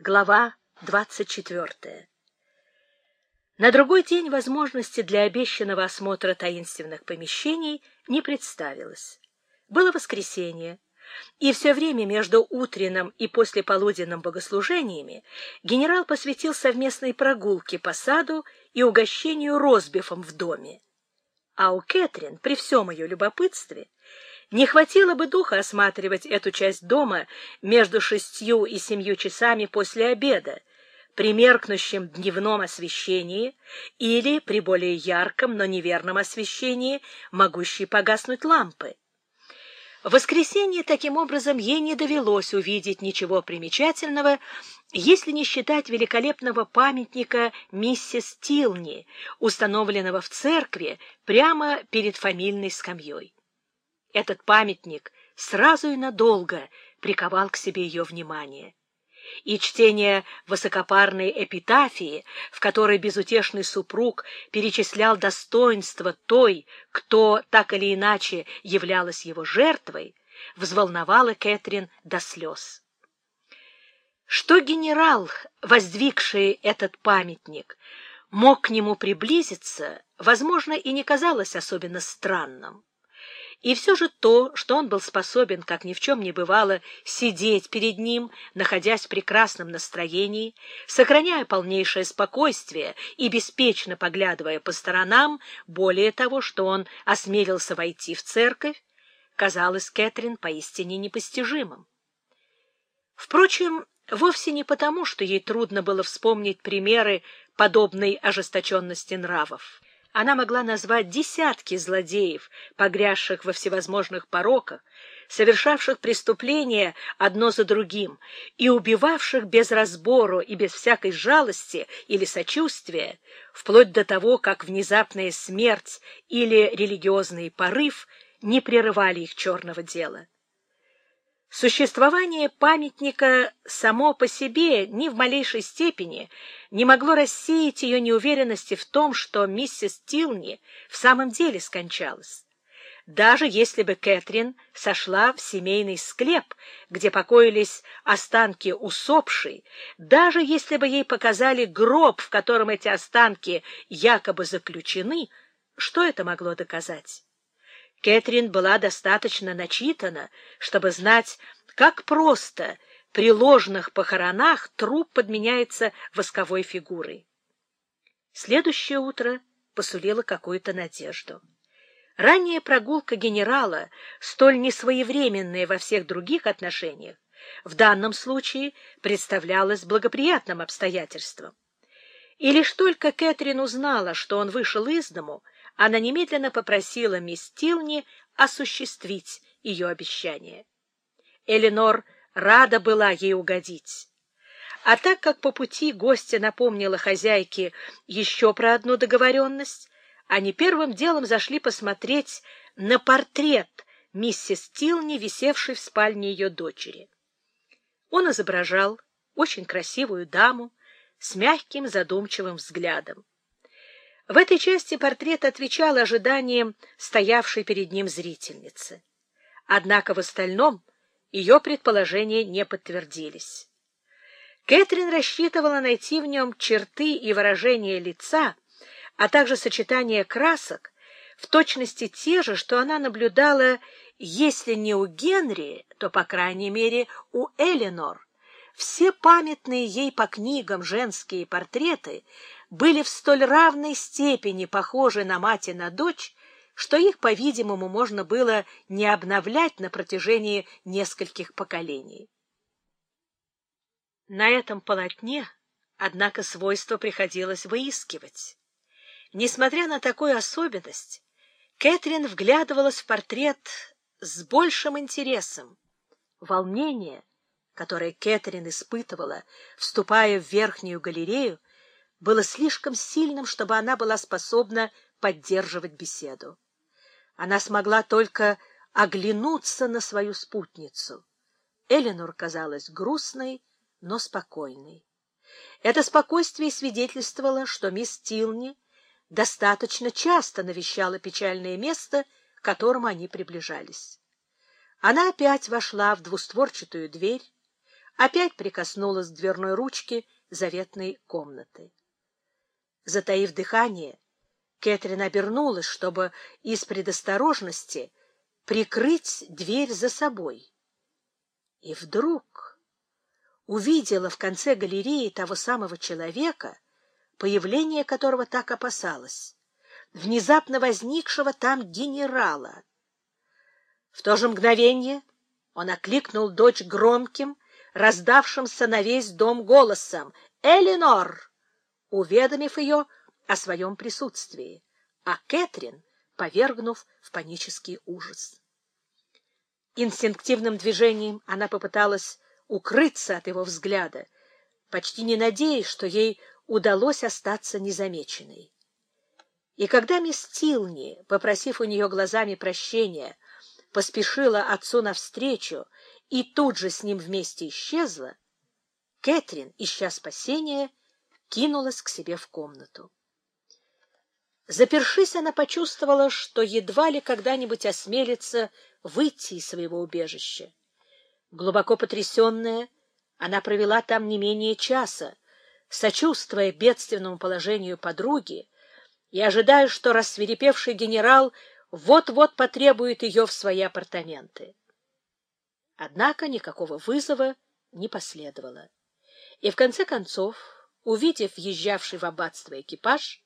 Глава 24. На другой день возможности для обещанного осмотра таинственных помещений не представилось. Было воскресенье, и все время между утренним и послеполуденным богослужениями генерал посвятил совместной прогулке по саду и угощению розбифом в доме. А у Кэтрин, при всем ее любопытстве, не хватило бы духа осматривать эту часть дома между шестью и семью часами после обеда, при меркнущем дневном освещении или при более ярком, но неверном освещении, могущей погаснуть лампы. В воскресенье таким образом ей не довелось увидеть ничего примечательного, если не считать великолепного памятника миссис Тилни, установленного в церкви прямо перед фамильной скамьей. Этот памятник сразу и надолго приковал к себе ее внимание. И чтение высокопарной эпитафии, в которой безутешный супруг перечислял достоинства той, кто так или иначе являлась его жертвой, взволновало Кэтрин до слез. Что генерал, воздвигший этот памятник, мог к нему приблизиться, возможно, и не казалось особенно странным. И все же то, что он был способен, как ни в чем не бывало, сидеть перед ним, находясь в прекрасном настроении, сохраняя полнейшее спокойствие и беспечно поглядывая по сторонам, более того, что он осмелился войти в церковь, казалось Кэтрин поистине непостижимым. Впрочем, вовсе не потому, что ей трудно было вспомнить примеры подобной ожесточенности нравов она могла назвать десятки злодеев, погрязших во всевозможных пороках, совершавших преступления одно за другим и убивавших без разбору и без всякой жалости или сочувствия, вплоть до того, как внезапная смерть или религиозный порыв не прерывали их черного дела. Существование памятника само по себе ни в малейшей степени не могло рассеять ее неуверенности в том, что миссис Тилни в самом деле скончалась. Даже если бы Кэтрин сошла в семейный склеп, где покоились останки усопшей, даже если бы ей показали гроб, в котором эти останки якобы заключены, что это могло доказать? Кэтрин была достаточно начитана, чтобы знать, как просто при ложных похоронах труп подменяется восковой фигурой. Следующее утро посулило какую-то надежду. Ранняя прогулка генерала, столь несвоевременная во всех других отношениях, в данном случае представлялась благоприятным обстоятельством. И лишь только Кэтрин узнала, что он вышел из дому, она немедленно попросила мисс Тилни осуществить ее обещание. Эленор рада была ей угодить. А так как по пути гостья напомнила хозяйке еще про одну договоренность, они первым делом зашли посмотреть на портрет миссис Тилни, висевший в спальне ее дочери. Он изображал очень красивую даму с мягким задумчивым взглядом. В этой части портрет отвечал ожиданиям стоявшей перед ним зрительницы. Однако в остальном ее предположения не подтвердились. Кэтрин рассчитывала найти в нем черты и выражения лица, а также сочетание красок, в точности те же, что она наблюдала, если не у Генри, то, по крайней мере, у Эленор. Все памятные ей по книгам женские портреты были в столь равной степени похожи на мать и на дочь, что их, по-видимому, можно было не обновлять на протяжении нескольких поколений. На этом полотне, однако, свойства приходилось выискивать. Несмотря на такую особенность, Кэтрин вглядывалась в портрет с большим интересом. Волнение, которое Кэтрин испытывала, вступая в верхнюю галерею, было слишком сильным, чтобы она была способна поддерживать беседу. Она смогла только оглянуться на свою спутницу. Эленор казалась грустной, но спокойной. Это спокойствие свидетельствовало, что мисс Тилни достаточно часто навещала печальное место, к которому они приближались. Она опять вошла в двустворчатую дверь, опять прикоснулась к дверной ручке заветной комнаты. Затаив дыхание, Кэтрин обернулась, чтобы из предосторожности прикрыть дверь за собой. И вдруг увидела в конце галереи того самого человека, появление которого так опасалась, внезапно возникшего там генерала. В то же мгновение он окликнул дочь громким, раздавшимся на весь дом голосом «Элинор!», уведомив ее о своем присутствии, а Кэтрин повергнув в панический ужас. Инстинктивным движением она попыталась укрыться от его взгляда, почти не надеясь, что ей удалось остаться незамеченной. И когда мисс Тилни, попросив у нее глазами прощения, поспешила отцу навстречу и тут же с ним вместе исчезла, Кэтрин, ища спасения, кинулась к себе в комнату. Запершись, она почувствовала, что едва ли когда-нибудь осмелится выйти из своего убежища. Глубоко потрясенная, она провела там не менее часа, сочувствуя бедственному положению подруги и ожидая, что рассверепевший генерал вот-вот потребует ее в свои апартаменты. Однако никакого вызова не последовало. И в конце концов, увидев въезжавший в аббатство экипаж,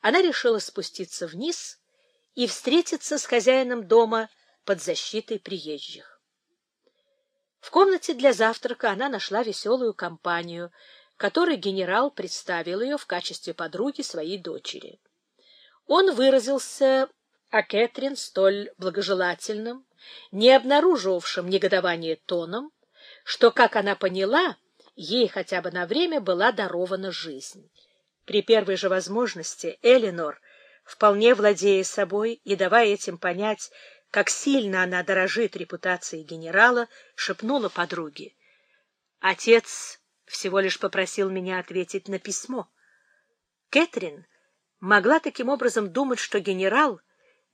она решила спуститься вниз и встретиться с хозяином дома под защитой приезжих. В комнате для завтрака она нашла веселую компанию, которой генерал представил ее в качестве подруги своей дочери. Он выразился о Кэтрин столь благожелательным, не обнаруживавшим негодования тоном, что, как она поняла, ей хотя бы на время была дарована жизнь. При первой же возможности Элинор, вполне владея собой и давая этим понять, как сильно она дорожит репутацией генерала, шепнула подруге. Отец всего лишь попросил меня ответить на письмо. Кэтрин могла таким образом думать, что генерал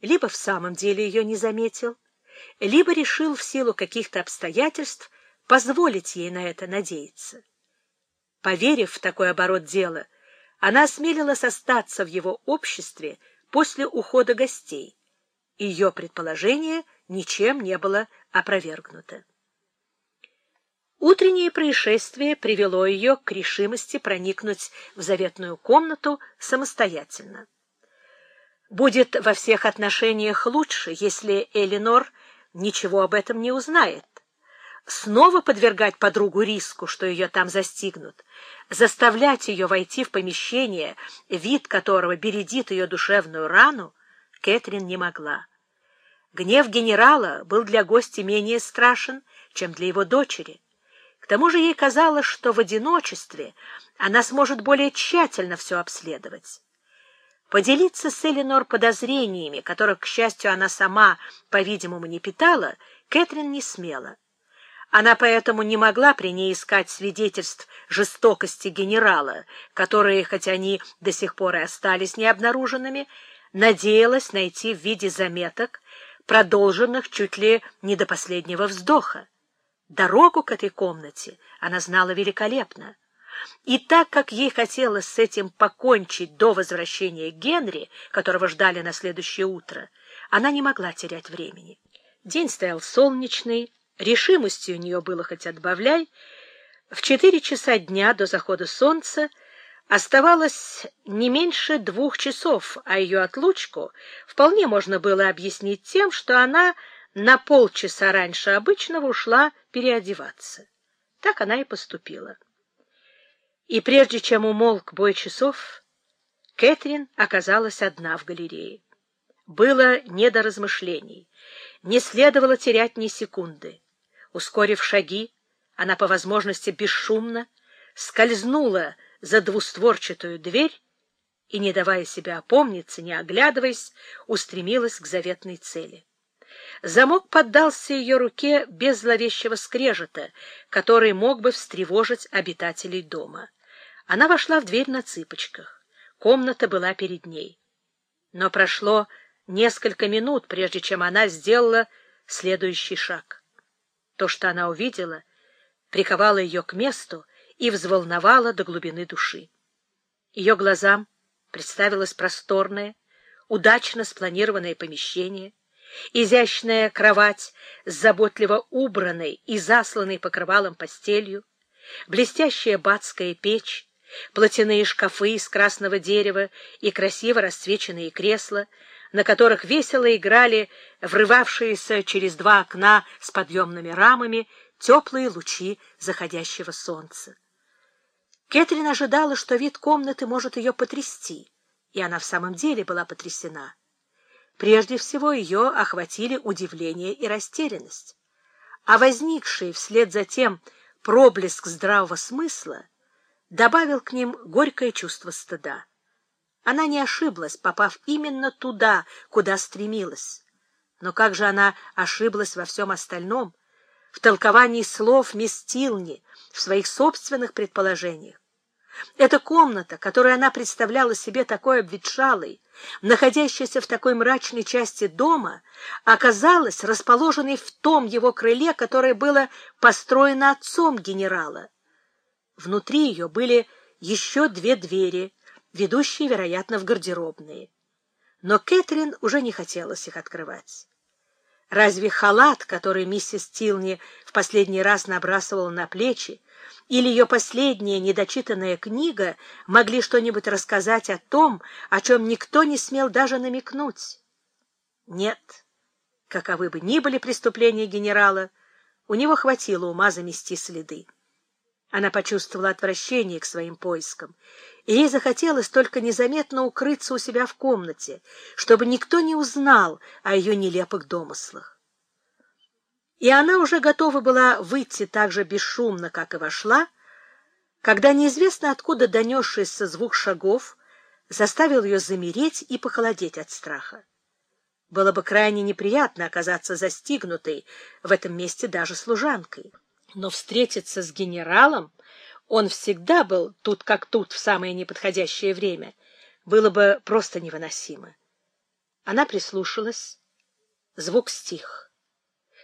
либо в самом деле ее не заметил, либо решил в силу каких-то обстоятельств позволить ей на это надеяться. Поверив в такой оборот дела, она осмелилась остаться в его обществе после ухода гостей. Ее предположение ничем не было опровергнуто. Утреннее происшествие привело ее к решимости проникнуть в заветную комнату самостоятельно. Будет во всех отношениях лучше, если Элинор ничего об этом не узнает снова подвергать подругу риску, что ее там застигнут, заставлять ее войти в помещение, вид которого бередит ее душевную рану, Кэтрин не могла. Гнев генерала был для гостя менее страшен, чем для его дочери. К тому же ей казалось, что в одиночестве она сможет более тщательно все обследовать. Поделиться с Эленор подозрениями, которых, к счастью, она сама, по-видимому, не питала, Кэтрин не смела. Она поэтому не могла при ней искать свидетельств жестокости генерала, которые, хотя они до сих пор и остались необнаруженными, надеялась найти в виде заметок, продолженных чуть ли не до последнего вздоха. Дорогу к этой комнате она знала великолепно. И так как ей хотелось с этим покончить до возвращения Генри, которого ждали на следующее утро, она не могла терять времени. День стоял солнечный, Решимости у нее было хоть отбавляй. В четыре часа дня до захода солнца оставалось не меньше двух часов, а ее отлучку вполне можно было объяснить тем, что она на полчаса раньше обычного ушла переодеваться. Так она и поступила. И прежде чем умолк бой часов, Кэтрин оказалась одна в галерее. Было не до размышлений, не следовало терять ни секунды. Ускорив шаги, она по возможности бесшумно скользнула за двустворчатую дверь и, не давая себя опомниться, не оглядываясь, устремилась к заветной цели. Замок поддался ее руке без зловещего скрежета, который мог бы встревожить обитателей дома. Она вошла в дверь на цыпочках. Комната была перед ней. Но прошло несколько минут, прежде чем она сделала следующий шаг. То, что она увидела, приковало ее к месту и взволновало до глубины души. Ее глазам представилось просторное, удачно спланированное помещение, изящная кровать с заботливо убранной и засланной покрывалом постелью, блестящая бацкая печь, платяные шкафы из красного дерева и красиво расцвеченные кресла, на которых весело играли врывавшиеся через два окна с подъемными рамами теплые лучи заходящего солнца. Кэтрин ожидала, что вид комнаты может ее потрясти, и она в самом деле была потрясена. Прежде всего ее охватили удивление и растерянность, а возникший вслед за тем проблеск здравого смысла добавил к ним горькое чувство стыда. Она не ошиблась, попав именно туда, куда стремилась. Но как же она ошиблась во всем остальном, в толковании слов мисс Тилни, в своих собственных предположениях? Эта комната, которую она представляла себе такой обветшалой, находящаяся в такой мрачной части дома, оказалась расположенной в том его крыле, которое было построено отцом генерала. Внутри ее были еще две двери, ведущие, вероятно, в гардеробные. Но Кэтрин уже не хотелось их открывать. Разве халат, который миссис Тилни в последний раз набрасывала на плечи, или ее последняя недочитанная книга могли что-нибудь рассказать о том, о чем никто не смел даже намекнуть? Нет, каковы бы ни были преступления генерала, у него хватило ума замести следы. Она почувствовала отвращение к своим поискам, и ей захотелось только незаметно укрыться у себя в комнате, чтобы никто не узнал о ее нелепых домыслах. И она уже готова была выйти так же бесшумно, как и вошла, когда неизвестно откуда донесшийся звук шагов заставил ее замереть и похолодеть от страха. Было бы крайне неприятно оказаться застигнутой в этом месте даже служанкой. Но встретиться с генералом, он всегда был тут как тут в самое неподходящее время, было бы просто невыносимо. Она прислушалась. Звук стих.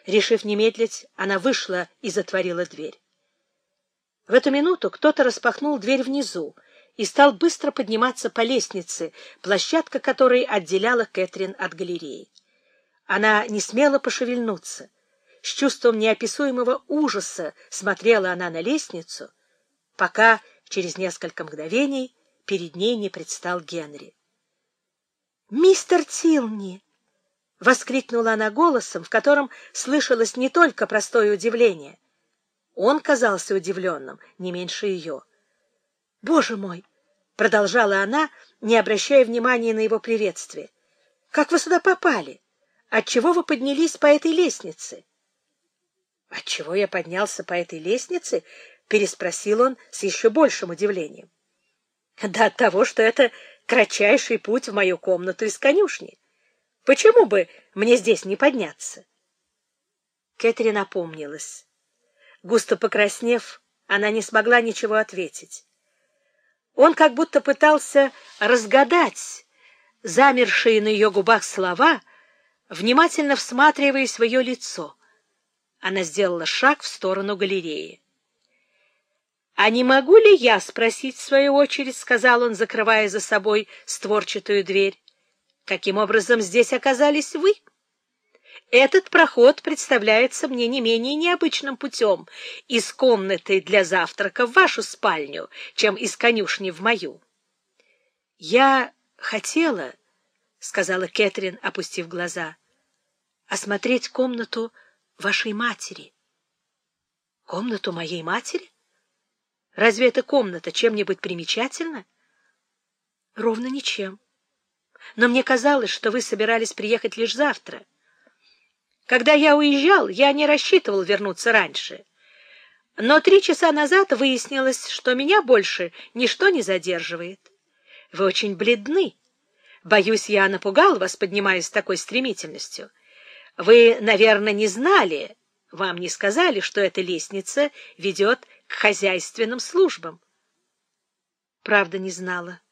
Решив не медлить, она вышла и затворила дверь. В эту минуту кто-то распахнул дверь внизу и стал быстро подниматься по лестнице, площадка которой отделяла Кэтрин от галереи. Она не смела пошевельнуться — с чувством неописуемого ужаса смотрела она на лестницу, пока через несколько мгновений перед ней не предстал Генри. «Мистер Тилни!» — воскликнула она голосом, в котором слышалось не только простое удивление. Он казался удивленным, не меньше ее. «Боже мой!» — продолжала она, не обращая внимания на его приветствие. «Как вы сюда попали? Отчего вы поднялись по этой лестнице?» Отчего я поднялся по этой лестнице? переспросил он с еще большим удивлением. Да от того, что это кратчайший путь в мою комнату из конюшни. Почему бы мне здесь не подняться? Кэтрин опомнилась. Густо покраснев, она не смогла ничего ответить. Он как будто пытался разгадать замершие на ее губах слова, внимательно всматриваясь в ее лицо. Она сделала шаг в сторону галереи. «А не могу ли я спросить в свою очередь?» — сказал он, закрывая за собой створчатую дверь. «Каким образом здесь оказались вы?» Этот проход представляется мне не менее необычным путем из комнаты для завтрака в вашу спальню, чем из конюшни в мою. — Я хотела, — сказала Кэтрин, опустив глаза, — осмотреть комнату вашей матери. Комнату моей матери? Разве эта комната чем-нибудь примечательна? Ровно ничем. Но мне казалось, что вы собирались приехать лишь завтра. Когда я уезжал, я не рассчитывал вернуться раньше. Но три часа назад выяснилось, что меня больше ничто не задерживает. Вы очень бледны. Боюсь, я напугал вас, поднимаясь с такой стремительностью. Вы, наверное, не знали, вам не сказали, что эта лестница ведет к хозяйственным службам. Правда, не знала.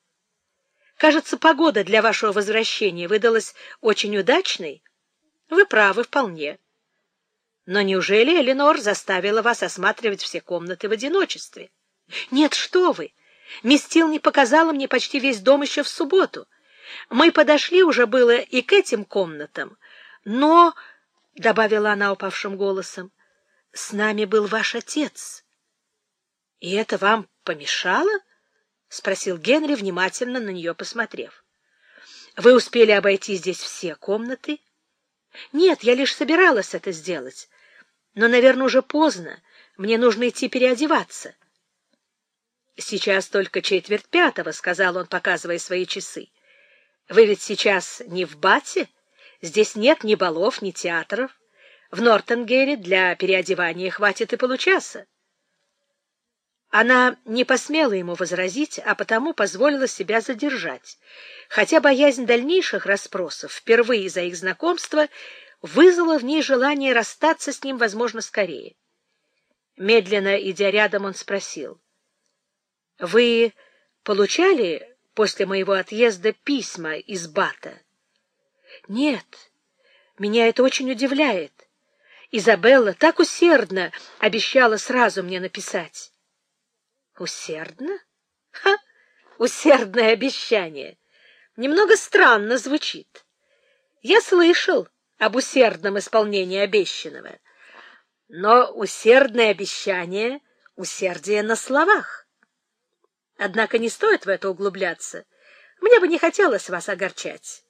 Кажется, погода для вашего возвращения выдалась очень удачной. Вы правы вполне. Но неужели Эленор заставила вас осматривать все комнаты в одиночестве? Нет, что вы! Мистил не показала мне почти весь дом еще в субботу. Мы подошли уже было и к этим комнатам, но, — добавила она упавшим голосом, — с нами был ваш отец. — И это вам помешало? — спросил Генри, внимательно на нее посмотрев. — Вы успели обойти здесь все комнаты? — Нет, я лишь собиралась это сделать. Но, наверное, уже поздно. Мне нужно идти переодеваться. Сейчас только четверть пятого, — сказал он, показывая свои часы. Вы ведь сейчас не в Бате? Здесь нет ни балов, ни театров. В Нортенгере для переодевания хватит и получаса. Она не посмела ему возразить, а потому позволила себя задержать, хотя боязнь дальнейших расспросов впервые за их знакомство вызвало в ней желание расстаться с ним, возможно, скорее. Медленно идя рядом, он спросил. — Вы получали после моего отъезда письма из Бата? — Нет, меня это очень удивляет. Изабелла так усердно обещала сразу мне написать. — Усердно? Ха! Усердное обещание. Немного странно звучит. Я слышал об усердном исполнении обещанного. Но усердное обещание — усердие на словах. Однако не стоит в это углубляться. Мне бы не хотелось вас огорчать.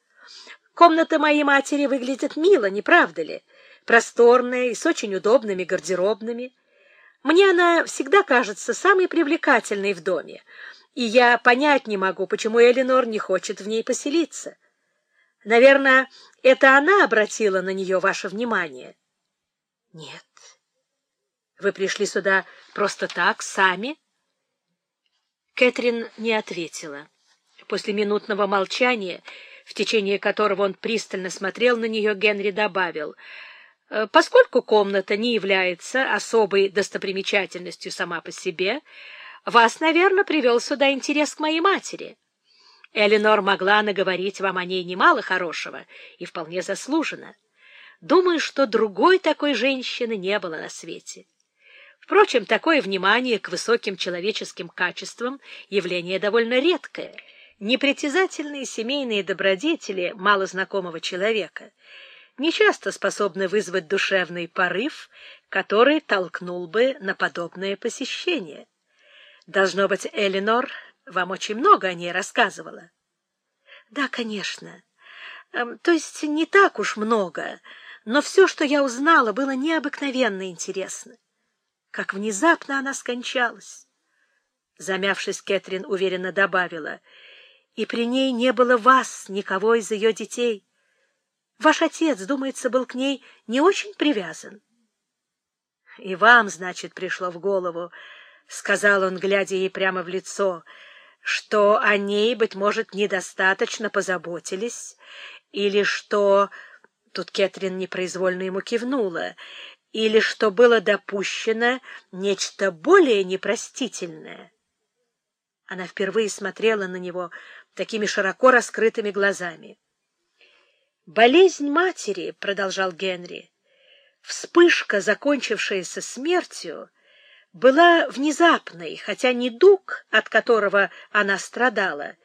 Комната моей матери выглядит мило, не правда ли? Просторная и с очень удобными гардеробными. Мне она всегда кажется самой привлекательной в доме, и я понять не могу, почему Эленор не хочет в ней поселиться. Наверное, это она обратила на нее ваше внимание? — Нет. Вы пришли сюда просто так, сами? Кэтрин не ответила. После минутного молчания, в течение которого он пристально смотрел на нее, Генри добавил, «Э, «Поскольку комната не является особой достопримечательностью сама по себе, вас, наверное, привел сюда интерес к моей матери». Эленор могла наговорить вам о ней немало хорошего и вполне заслуженно. Думаю, что другой такой женщины не было на свете. Впрочем, такое внимание к высоким человеческим качествам — явление довольно редкое. Непритязательные семейные добродетели малознакомого человека нечасто способны вызвать душевный порыв, который толкнул бы на подобное посещение. Должно быть, Эленор вам очень много о ней рассказывала. — Да, конечно. Эм, то есть не так уж много, но все, что я узнала, было необыкновенно интересно. Как внезапно она скончалась. Замявшись, Кэтрин уверенно добавила, и при ней не было вас, никого из ее детей. Ваш отец, думается, был к ней не очень привязан. — И вам, значит, пришло в голову, — сказал он, глядя ей прямо в лицо, — что о ней, быть может, недостаточно позаботились, или что... Тут Кэтрин непроизвольно ему кивнула. Или что было допущено нечто более непростительное. Она впервые смотрела на него такими широко раскрытыми глазами. «Болезнь матери», — продолжал Генри, — «вспышка, закончившаяся смертью, была внезапной, хотя недуг, от которого она страдала,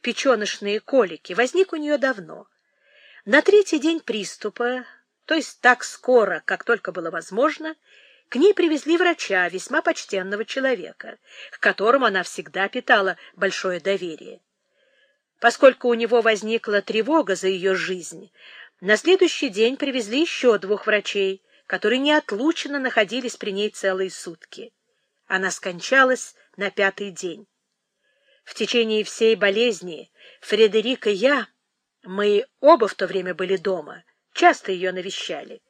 печеночные колики, возник у нее давно. На третий день приступа, то есть так скоро, как только было возможно, к ней привезли врача, весьма почтенного человека, к которому она всегда питала большое доверие. Поскольку у него возникла тревога за ее жизнь, на следующий день привезли еще двух врачей, которые неотлучно находились при ней целые сутки. Она скончалась на пятый день. В течение всей болезни Фредерик и я, мы оба в то время были дома, часто ее навещали.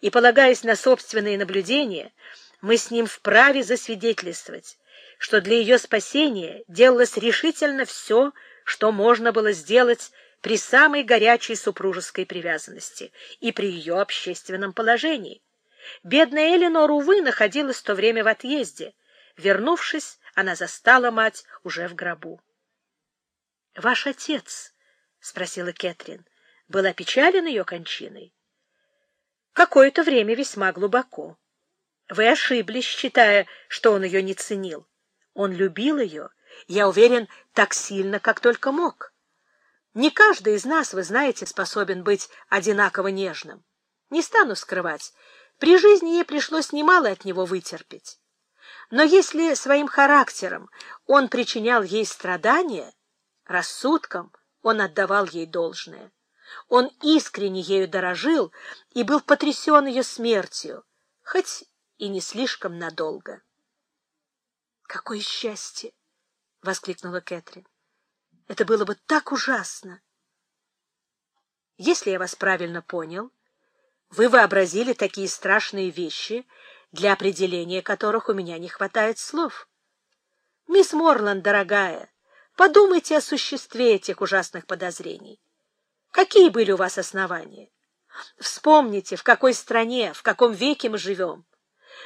И, полагаясь на собственные наблюдения, мы с ним вправе засвидетельствовать, что для ее спасения делалось решительно все, что можно было сделать при самой горячей супружеской привязанности и при ее общественном положении. Бедная Эленор, увы, находилась в то время в отъезде. Вернувшись, она застала мать уже в гробу. — Ваш отец, — спросила Кэтрин, — был опечален ее кончиной? какое-то время весьма глубоко. Вы ошиблись, считая, что он ее не ценил. Он любил ее, я уверен, так сильно, как только мог. Не каждый из нас, вы знаете, способен быть одинаково нежным. Не стану скрывать, при жизни ей пришлось немало от него вытерпеть. Но если своим характером он причинял ей страдания, рассудком он отдавал ей должное. Он искренне ею дорожил и был потрясен ее смертью, хоть и не слишком надолго. «Какое счастье!» — воскликнула Кэтрин. «Это было бы так ужасно!» «Если я вас правильно понял, вы вообразили такие страшные вещи, для определения которых у меня не хватает слов. Мисс Морланд, дорогая, подумайте о существе этих ужасных подозрений. Какие были у вас основания? Вспомните, в какой стране, в каком веке мы живем.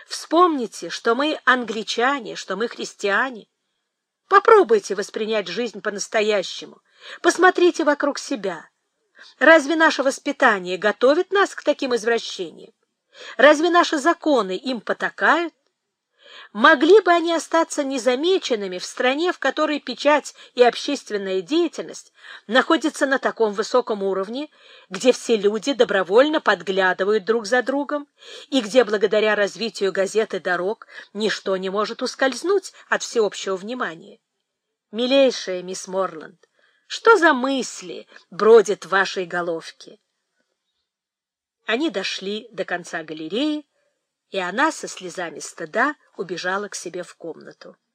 Вспомните, что мы англичане, что мы христиане. Попробуйте воспринять жизнь по-настоящему. Посмотрите вокруг себя. Разве наше воспитание готовит нас к таким извращениям? Разве наши законы им потакают? Могли бы они остаться незамеченными в стране, в которой печать и общественная деятельность находятся на таком высоком уровне, где все люди добровольно подглядывают друг за другом, и где благодаря развитию газет и дорог ничто не может ускользнуть от всеобщего внимания? Милейшая мисс Морланд, что за мысли бродят в вашей головке? Они дошли до конца галереи, и она со слезами стыда убежала к себе в комнату.